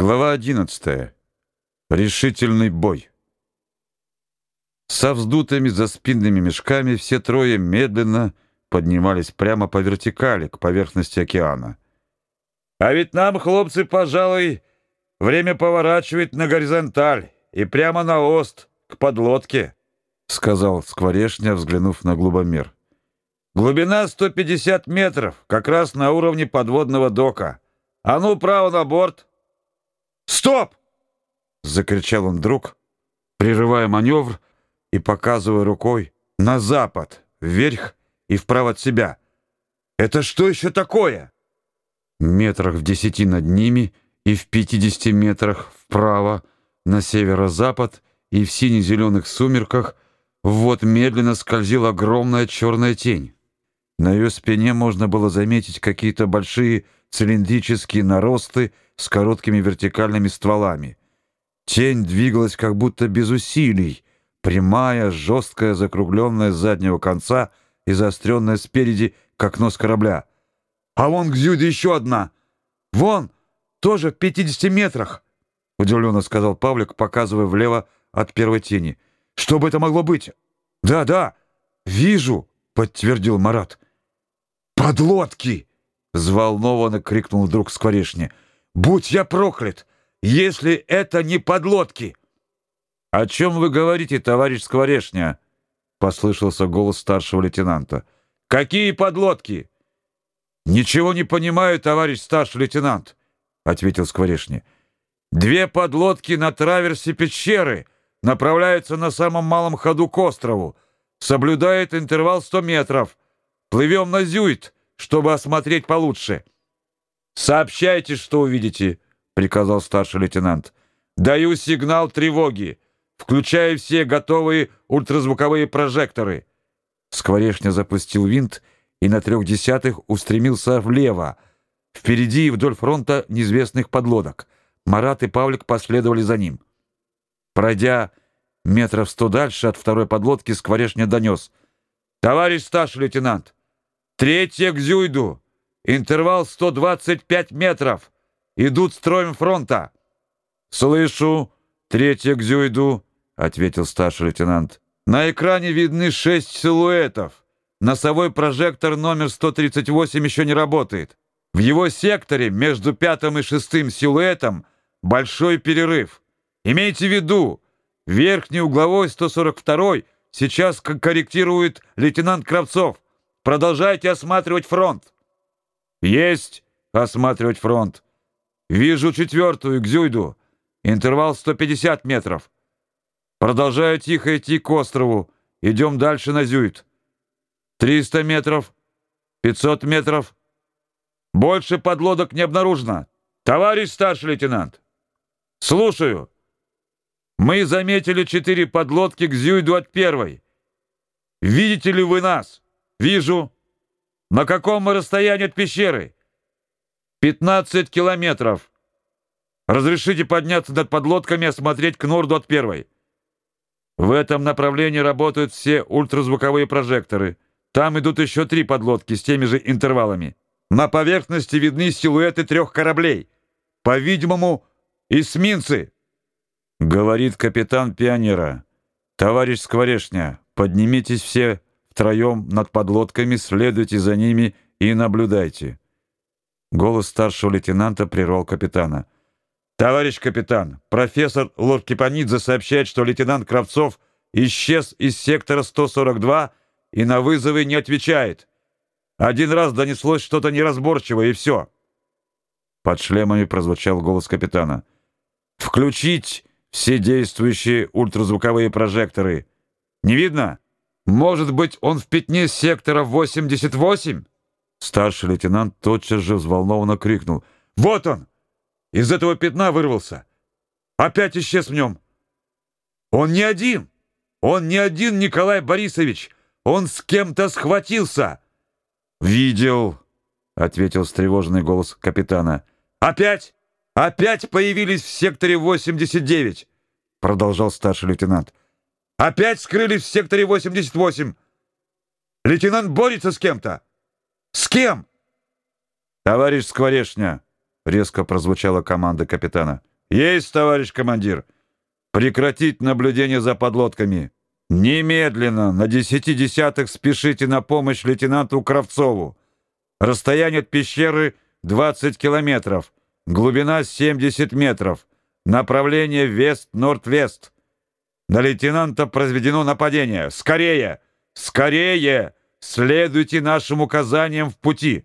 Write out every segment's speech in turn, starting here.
Глава 11. Решительный бой. Со вздутыми за спинными мешками все трое медленно поднимались прямо по вертикали к поверхности океана. А ведь нам, хлопцы, пожалуй, время поворачивать на горизонталь и прямо на ост к подлодке, сказал Скворешня, взглянув на глубомер. Глубина 150 метров, как раз на уровне подводного дока. А ну, право на борт. «Стоп!» — закричал он вдруг, прерывая маневр и показывая рукой на запад, вверх и вправо от себя. «Это что еще такое?» Метрах в десяти над ними и в пятидесяти метрах вправо, на северо-запад и в сине-зеленых сумерках вот медленно скользила огромная черная тень. На ее спине можно было заметить какие-то большие цилиндрические наросты с короткими вертикальными стволами. Тень двигалась как будто без усилий, прямая, жесткая, закругленная с заднего конца и заостренная спереди, как нос корабля. «А вон к Зюде еще одна! Вон, тоже в 50 метрах!» — удивленно сказал Павлик, показывая влево от первой тени. «Что бы это могло быть?» «Да, да, вижу!» — подтвердил Марат. «Подлодки!» — взволнованно крикнул вдруг Скворечня. «Будь я проклят, если это не подлодки!» «О чем вы говорите, товарищ Скворечня?» — послышался голос старшего лейтенанта. «Какие подлодки?» «Ничего не понимаю, товарищ старший лейтенант», — ответил Скворечня. «Две подлодки на траверсе пещеры направляются на самом малом ходу к острову. Соблюдает интервал 100 метров. Плывем на Зюит» чтобы осмотреть получше. Сообщайте, что увидите, приказал старший лейтенант. Даю сигнал тревоги, включая все готовые ультразвуковые прожекторы. Скворечня запустил винт и на трех десятых устремился влево. Впереди и вдоль фронта неизвестных подлодок. Марат и Павлик последовали за ним. Пройдя метров сто дальше от второй подлодки, Скворечня донес. «Товарищ старший лейтенант, Третья к Зюйду. Интервал 125 метров. Идут строем фронта. Слышу. Третья к Зюйду, ответил старший лейтенант. На экране видны шесть силуэтов. Носовой прожектор номер 138 еще не работает. В его секторе между пятым и шестым силуэтом большой перерыв. Имейте в виду, верхний угловой 142 сейчас корректирует лейтенант Кравцов. Продолжайте осматривать фронт. Есть осматривать фронт. Вижу четвертую, к Зюйду. Интервал 150 метров. Продолжаю тихо идти к острову. Идем дальше на Зюйт. 300 метров. 500 метров. Больше подлодок не обнаружено. Товарищ старший лейтенант. Слушаю. Мы заметили четыре подлодки к Зюйду от первой. Видите ли вы нас? Вижу. На каком мы расстоянии от пещеры? 15 километров. Разрешите подняться над подлодками и осмотреть к норду от первой. В этом направлении работают все ультразвуковые прожекторы. Там идут еще три подлодки с теми же интервалами. На поверхности видны силуэты трех кораблей. По-видимому, эсминцы. Говорит капитан пионера. Товарищ Скворешня, поднимитесь все втроем над подлодками, следуйте за ними и наблюдайте. Голос старшего лейтенанта прервал капитана. Товарищ капитан, профессор Лоркипанидзе сообщает, что лейтенант Кравцов исчез из сектора 142 и на вызовы не отвечает. Один раз донеслось что-то неразборчивое и все. Под шлемами прозвучал голос капитана. Включить все действующие ультразвуковые прожекторы. Не видно? Может быть, он в пятне сектора 88? Старший лейтенант тотчас же взволнованно крикнул: "Вот он! Из этого пятна вырвался. Опять исчез в нем. Он не один. Он не один, Николай Борисович. Он с кем-то схватился". "Видел", ответил встревоженный голос капитана. "Опять? Опять появились в секторе 89", продолжал старший лейтенант. Опять скрылись в секторе 88. Лейтенант борется с кем-то. С кем? Товарищ Скворешня, — резко прозвучала команда капитана. «Есть, товарищ командир! Прекратить наблюдение за подлодками! Немедленно на десяти десятых спешите на помощь лейтенанту Кравцову! Расстояние от пещеры 20 километров, глубина 70 метров, направление вест-норд-вест. На лейтенанта произведено нападение! Скорее! Скорее! Следуйте нашим указаниям в пути!»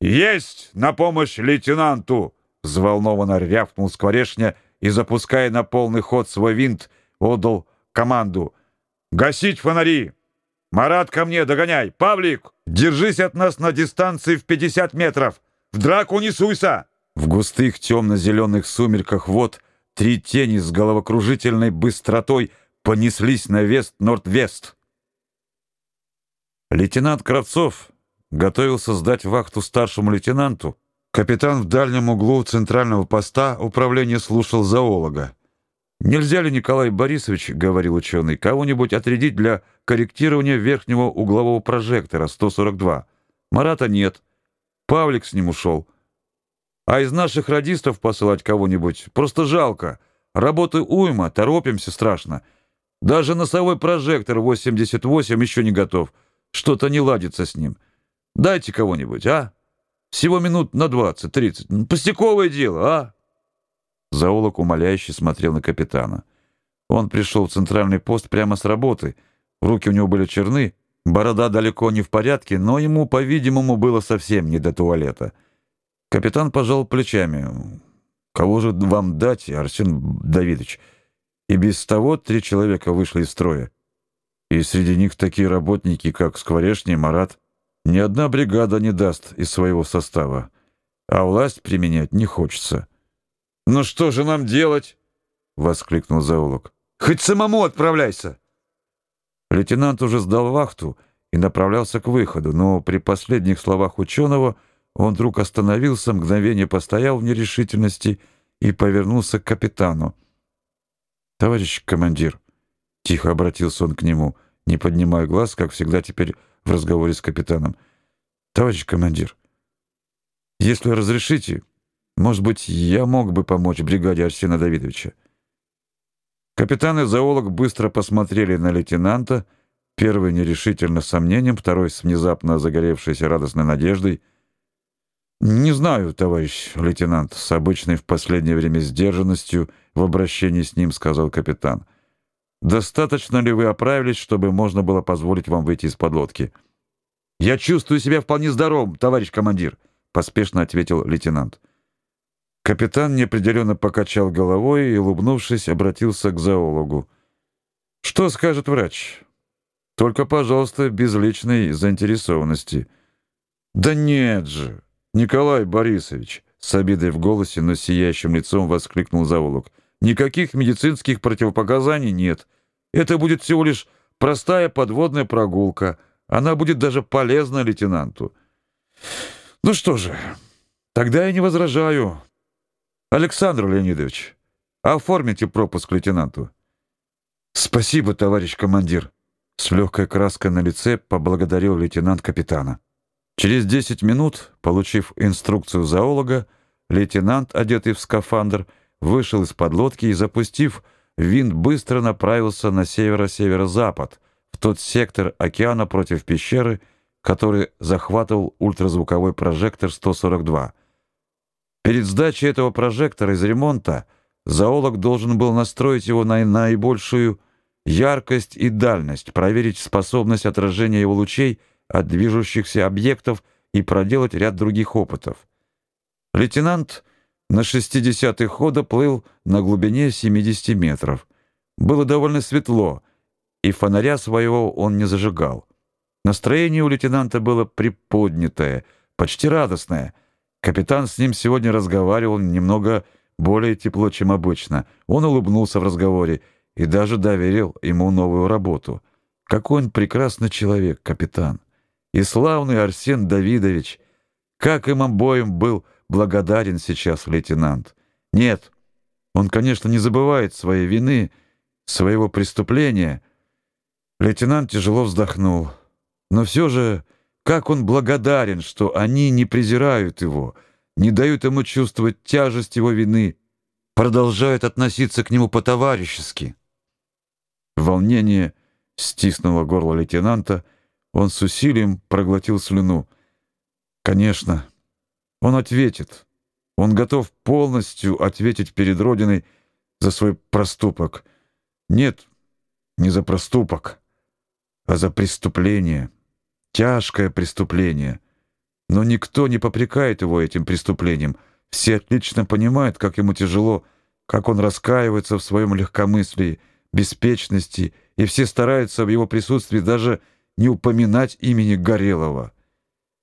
«Есть на помощь лейтенанту!» Взволнованно рявкнул Скворешня и, запуская на полный ход свой винт, отдал команду. «Гасить фонари! Марат, ко мне, догоняй! Павлик, держись от нас на дистанции в 50 метров! В драку не суйся!» В густых темно-зеленых сумерках вот три тени с головокружительной быстротой понеслись на вест-норд-вест. Лейтенант Кравцов готовился сдать вахту старшему лейтенанту, капитан в дальнем углу центрального поста управления слушал зоолога. «Нельзя ли, Николай Борисович, — говорил ученый, — кого-нибудь отрядить для корректирования верхнего углового прожектора 142? Марата нет. Павлик с ним ушел. А из наших радистов посылать кого-нибудь просто жалко. Работы уйма, торопимся страшно. Даже носовой прожектор 88 еще не готов. Что-то не ладится с ним. Дайте кого-нибудь, а? Всего минут на двадцать, тридцать. Ну, пустяковое дело, а?» Заулок умоляюще смотрел на капитана. Он пришел в центральный пост прямо с работы. Руки у него были черны, борода далеко не в порядке, но ему, по-видимому, было совсем не до туалета. Капитан пожал плечами. «Кого же вам дать, Арсен Давидович?» И без того три человека вышли из строя. И среди них такие работники, как Скворечный, Марат, ни одна бригада не даст из своего состава, а власть применять не хочется. «Ну что же нам делать?» — воскликнул Заулок. «Хоть самому отправляйся!» Лейтенант уже сдал вахту и направлялся к выходу, но при последних словах ученого он вдруг остановился, мгновение постоял в нерешительности и повернулся к капитану. «Товарищ командир», — тихо обратился он к нему, не поднимая глаз, как всегда теперь в разговоре с капитаном. «Товарищ командир, если разрешите, может быть, я мог бы помочь бригаде Арсена Давидовича?» Капитан и зоолог быстро посмотрели на лейтенанта, первый нерешительно с сомнением, второй с внезапно загоревшейся радостной надеждой. «Не знаю, товарищ лейтенант», — с обычной в последнее время сдержанностью в обращении с ним сказал капитан. Достаточно ли вы оправились, чтобы можно было позволить вам выйти из подлодки? Я чувствую себя вполне здоровым, товарищ командир, поспешно ответил лейтенант. Капитан неопределенно покачал головой и, улыбнувшись, обратился к зоологу. Что скажет врач? Только, пожалуйста, без личной заинтересованности. Да нет же, Николай Борисович, с обидой в голосе, но сияющим лицом воскликнул зоолог. Никаких медицинских противопоказаний нет. Это будет всего лишь простая подводная прогулка. Она будет даже полезна лейтенанту. Ну что же, тогда я не возражаю. Александр Леонидович, оформите пропуск лейтенанту. Спасибо, товарищ командир. С легкой краской на лице поблагодарил лейтенант капитана. Через 10 минут, получив инструкцию зоолога, лейтенант, одетый в скафандр, вышел из подлодки и, запустив винт, быстро направился на северо-северо-запад, в тот сектор океана против пещеры, который захватывал ультразвуковой прожектор 142. Перед сдачей этого прожектора из ремонта зоолог должен был настроить его на наибольшую яркость и дальность, проверить способность отражения его лучей от движущихся объектов и проделать ряд других опытов. Лейтенант на 60-й хода плыл на глубине 70 метров. Было довольно светло, и фонаря своего он не зажигал. Настроение у лейтенанта было приподнятое, почти радостное. Капитан с ним сегодня разговаривал немного более тепло, чем обычно. Он улыбнулся в разговоре и даже доверил ему новую работу. Какой он прекрасный человек, капитан. И славный Арсен Давидович. Как им обоим был благодарен сейчас лейтенант. Нет, он, конечно, не забывает своей вины, своего преступления. Лейтенант тяжело вздохнул. Но все же, как он благодарен, что они не презирают его, не дают ему чувствовать тяжесть его вины, продолжают относиться к нему по-товарищески. Волнение стиснуло горло лейтенанта, он с усилием проглотил слюну. Конечно, он ответит. Он готов полностью ответить перед Родиной за свой проступок. Нет, не за проступок, а за преступление. Тяжкое преступление. Но никто не попрекает его этим преступлением. Все отлично понимают, как ему тяжело, как он раскаивается в своем легкомыслии, беспечности, и все стараются в его присутствии даже не упоминать имени Горелого.